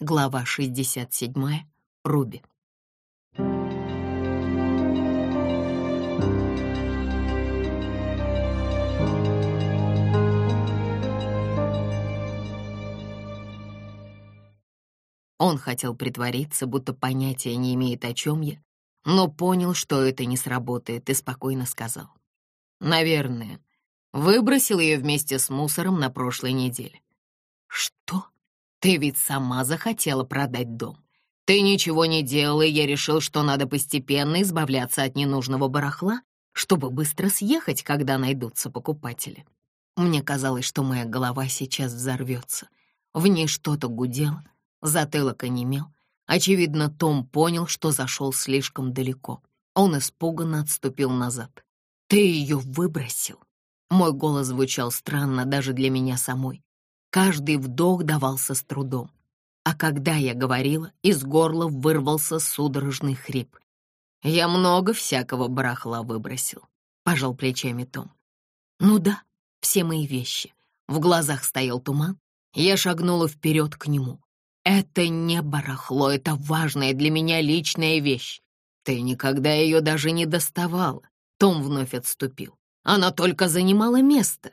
Глава 67. Руби. Он хотел притвориться, будто понятия не имеет, о чем я, но понял, что это не сработает, и спокойно сказал. «Наверное, выбросил ее вместе с мусором на прошлой неделе». «Что? Ты ведь сама захотела продать дом. Ты ничего не делала, и я решил, что надо постепенно избавляться от ненужного барахла, чтобы быстро съехать, когда найдутся покупатели. Мне казалось, что моя голова сейчас взорвется. В ней что-то гудело, затылок онемел, Очевидно, Том понял, что зашел слишком далеко. Он испуганно отступил назад. «Ты ее выбросил?» Мой голос звучал странно даже для меня самой. Каждый вдох давался с трудом. А когда я говорила, из горла вырвался судорожный хрип. «Я много всякого барахла выбросил», — пожал плечами Том. «Ну да, все мои вещи». В глазах стоял туман. Я шагнула вперед к нему. Это не барахло, это важная для меня личная вещь. Ты никогда ее даже не доставала. Том вновь отступил. Она только занимала место.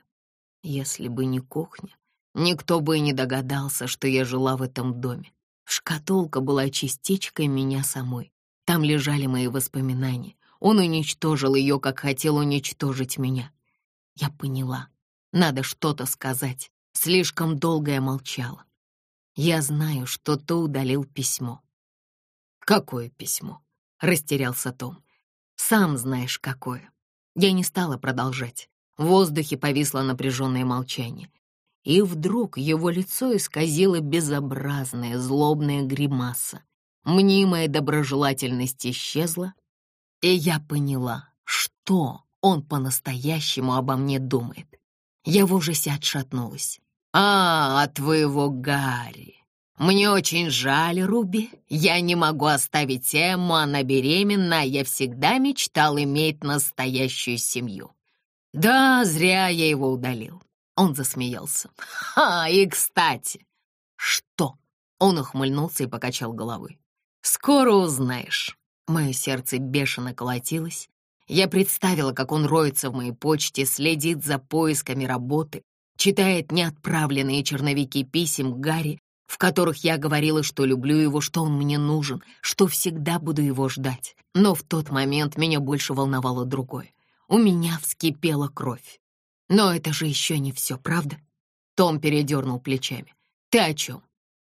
Если бы не кухня, никто бы и не догадался, что я жила в этом доме. Шкатулка была частичкой меня самой. Там лежали мои воспоминания. Он уничтожил ее, как хотел уничтожить меня. Я поняла. Надо что-то сказать. Слишком долго я молчала. Я знаю, что ты удалил письмо». «Какое письмо?» — растерялся Том. «Сам знаешь, какое». Я не стала продолжать. В воздухе повисло напряженное молчание. И вдруг его лицо исказило безобразная злобная гримаса. Мнимая доброжелательность исчезла, и я поняла, что он по-настоящему обо мне думает. Я в ужасе отшатнулась. «А, от твоего Гарри. Мне очень жаль, Руби. Я не могу оставить Эмму, она беременна, я всегда мечтал иметь настоящую семью. Да, зря я его удалил». Он засмеялся. «Ха, и кстати!» «Что?» Он ухмыльнулся и покачал головой. «Скоро узнаешь». Мое сердце бешено колотилось. Я представила, как он роется в моей почте, следит за поисками работы, читает неотправленные черновики писем Гарри, в которых я говорила, что люблю его, что он мне нужен, что всегда буду его ждать. Но в тот момент меня больше волновало другое. У меня вскипела кровь. Но это же еще не все, правда? Том передернул плечами. Ты о чем?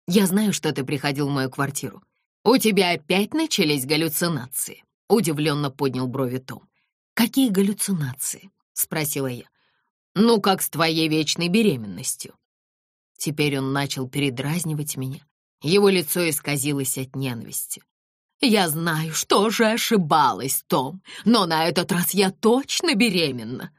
Я знаю, что ты приходил в мою квартиру. У тебя опять начались галлюцинации? Удивленно поднял брови Том. Какие галлюцинации? Спросила я. Ну, как с твоей вечной беременностью?» Теперь он начал передразнивать меня. Его лицо исказилось от ненависти. «Я знаю, что же ошибалась, Том, но на этот раз я точно беременна!»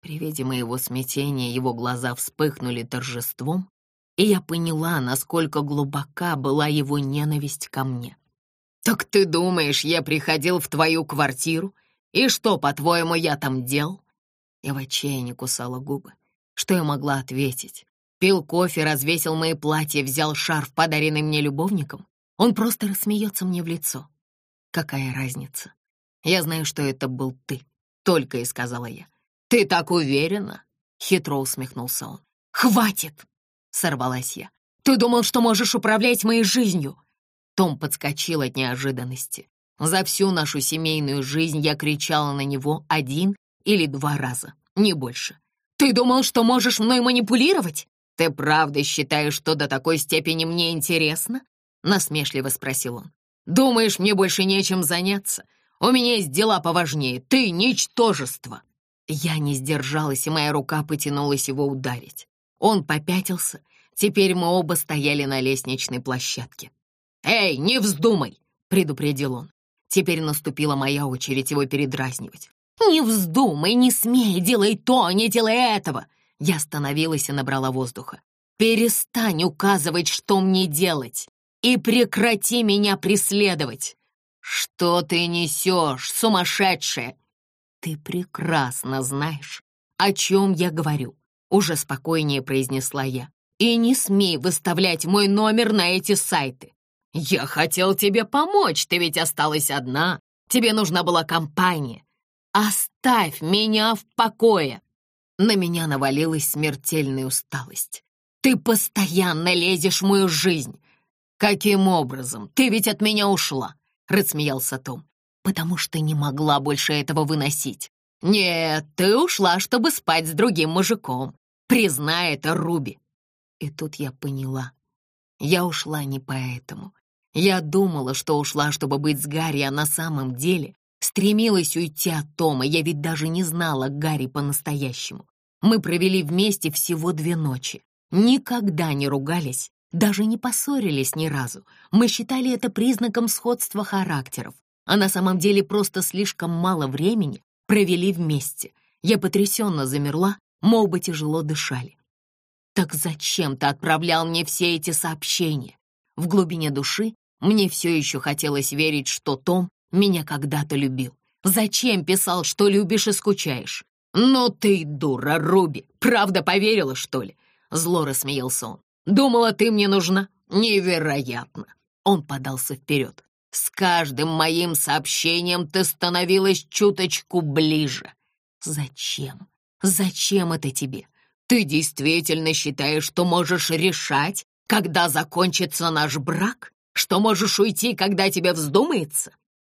При виде моего смятения его глаза вспыхнули торжеством, и я поняла, насколько глубока была его ненависть ко мне. «Так ты думаешь, я приходил в твою квартиру? И что, по-твоему, я там делал? Я в отчаянии кусала губы. Что я могла ответить? Пил кофе, развесил мои платья, взял шарф, подаренный мне любовником. Он просто рассмеется мне в лицо. Какая разница? Я знаю, что это был ты, только и сказала я. Ты так уверена? Хитро усмехнулся он. Хватит! Сорвалась я. Ты думал, что можешь управлять моей жизнью? Том подскочил от неожиданности. За всю нашу семейную жизнь я кричала на него один или два раза, не больше. Ты думал, что можешь мной манипулировать? Ты правда считаешь, что до такой степени мне интересно? Насмешливо спросил он. Думаешь, мне больше нечем заняться? У меня есть дела поважнее. Ты — ничтожество. Я не сдержалась, и моя рука потянулась его ударить. Он попятился. Теперь мы оба стояли на лестничной площадке. «Эй, не вздумай!» — предупредил он. Теперь наступила моя очередь его передразнивать. «Не вздумай, не смей, делай то, не делай этого!» Я остановилась и набрала воздуха. «Перестань указывать, что мне делать, и прекрати меня преследовать!» «Что ты несешь, сумасшедшая?» «Ты прекрасно знаешь, о чем я говорю», — уже спокойнее произнесла я. И не смей выставлять мой номер на эти сайты. Я хотел тебе помочь, ты ведь осталась одна. Тебе нужна была компания. Оставь меня в покое. На меня навалилась смертельная усталость. Ты постоянно лезешь в мою жизнь. Каким образом? Ты ведь от меня ушла, рассмеялся Том. Потому что не могла больше этого выносить. Нет, ты ушла, чтобы спать с другим мужиком. Признай это, Руби. И тут я поняла. Я ушла не поэтому. Я думала, что ушла, чтобы быть с Гарри, а на самом деле стремилась уйти от Тома. Я ведь даже не знала Гарри по-настоящему. Мы провели вместе всего две ночи. Никогда не ругались, даже не поссорились ни разу. Мы считали это признаком сходства характеров, а на самом деле просто слишком мало времени провели вместе. Я потрясенно замерла, мы оба тяжело дышали. Так зачем ты отправлял мне все эти сообщения? В глубине души мне все еще хотелось верить, что Том меня когда-то любил. Зачем писал, что любишь и скучаешь? Ну ты дура, Руби, правда поверила, что ли? Зло рассмеялся он. Думала, ты мне нужна? Невероятно. Он подался вперед. С каждым моим сообщением ты становилась чуточку ближе. Зачем? Зачем это тебе? Ты действительно считаешь, что можешь решать, когда закончится наш брак? Что можешь уйти, когда тебе вздумается?»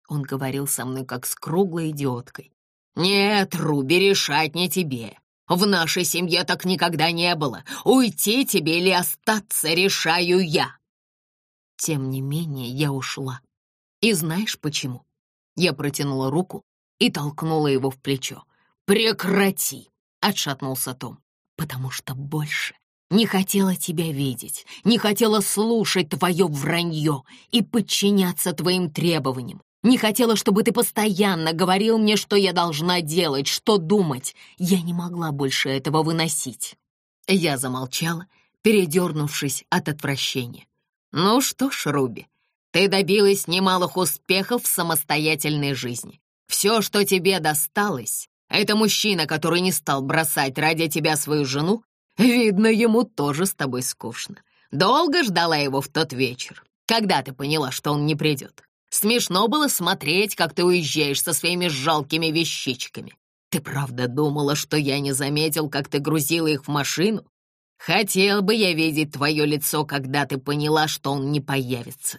Он говорил со мной, как с круглой идиоткой. «Нет, Руби, решать не тебе. В нашей семье так никогда не было. Уйти тебе или остаться, решаю я». Тем не менее, я ушла. И знаешь почему? Я протянула руку и толкнула его в плечо. «Прекрати!» — отшатнулся Том потому что больше не хотела тебя видеть, не хотела слушать твое вранье и подчиняться твоим требованиям. Не хотела, чтобы ты постоянно говорил мне, что я должна делать, что думать. Я не могла больше этого выносить. Я замолчала, передернувшись от отвращения. Ну что ж, Руби, ты добилась немалых успехов в самостоятельной жизни. Все, что тебе досталось, это мужчина, который не стал бросать ради тебя свою жену? Видно, ему тоже с тобой скучно. Долго ждала его в тот вечер. Когда ты поняла, что он не придет? Смешно было смотреть, как ты уезжаешь со своими жалкими вещичками. Ты правда думала, что я не заметил, как ты грузила их в машину? Хотел бы я видеть твое лицо, когда ты поняла, что он не появится.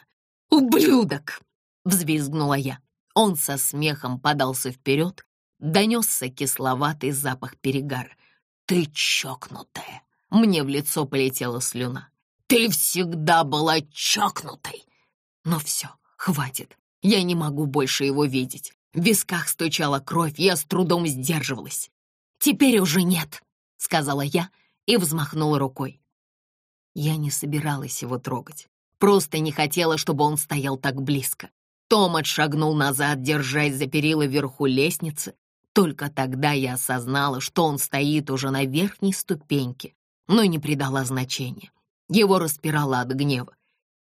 «Ублюдок!» — взвизгнула я. Он со смехом подался вперед, донесся кисловатый запах перегара. «Ты чокнутая!» Мне в лицо полетела слюна. «Ты всегда была чокнутой!» Но все, хватит. Я не могу больше его видеть. В висках стучала кровь, я с трудом сдерживалась. «Теперь уже нет», — сказала я и взмахнула рукой. Я не собиралась его трогать. Просто не хотела, чтобы он стоял так близко. Том отшагнул назад, держась за перила вверху лестницы, только тогда я осознала, что он стоит уже на верхней ступеньке, но не придала значения. Его распирало от гнева.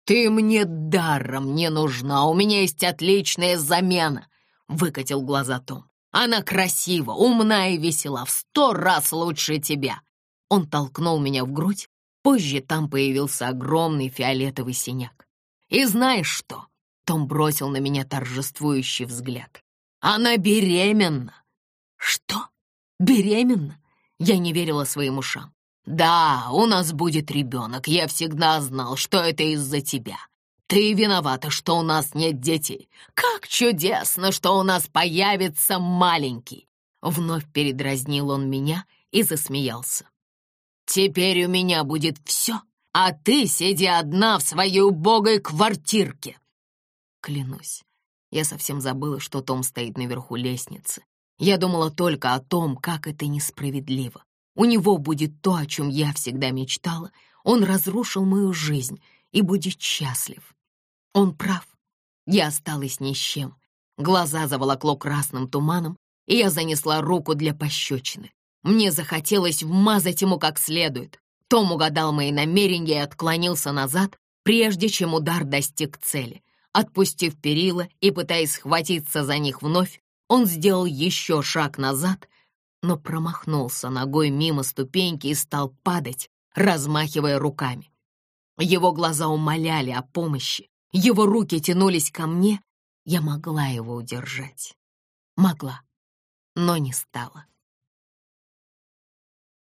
«Ты мне даром не нужна, у меня есть отличная замена!» — выкатил глаза Том. «Она красива, умна и весела, в сто раз лучше тебя!» Он толкнул меня в грудь, позже там появился огромный фиолетовый синяк. «И знаешь что?» — Том бросил на меня торжествующий взгляд. «Она беременна!» «Что? Беременна?» Я не верила своим ушам. «Да, у нас будет ребенок. Я всегда знал, что это из-за тебя. Ты виновата, что у нас нет детей. Как чудесно, что у нас появится маленький!» Вновь передразнил он меня и засмеялся. «Теперь у меня будет все, а ты сиди одна в своей убогой квартирке!» Клянусь, я совсем забыла, что Том стоит наверху лестницы я думала только о том, как это несправедливо. У него будет то, о чем я всегда мечтала. Он разрушил мою жизнь и будет счастлив. Он прав. Я осталась ни с чем. Глаза заволокло красным туманом, и я занесла руку для пощечины. Мне захотелось вмазать ему как следует. Том угадал мои намерения и отклонился назад, прежде чем удар достиг цели. Отпустив перила и пытаясь схватиться за них вновь, он сделал еще шаг назад, но промахнулся ногой мимо ступеньки и стал падать, размахивая руками. Его глаза умоляли о помощи, его руки тянулись ко мне. Я могла его удержать. Могла, но не стала.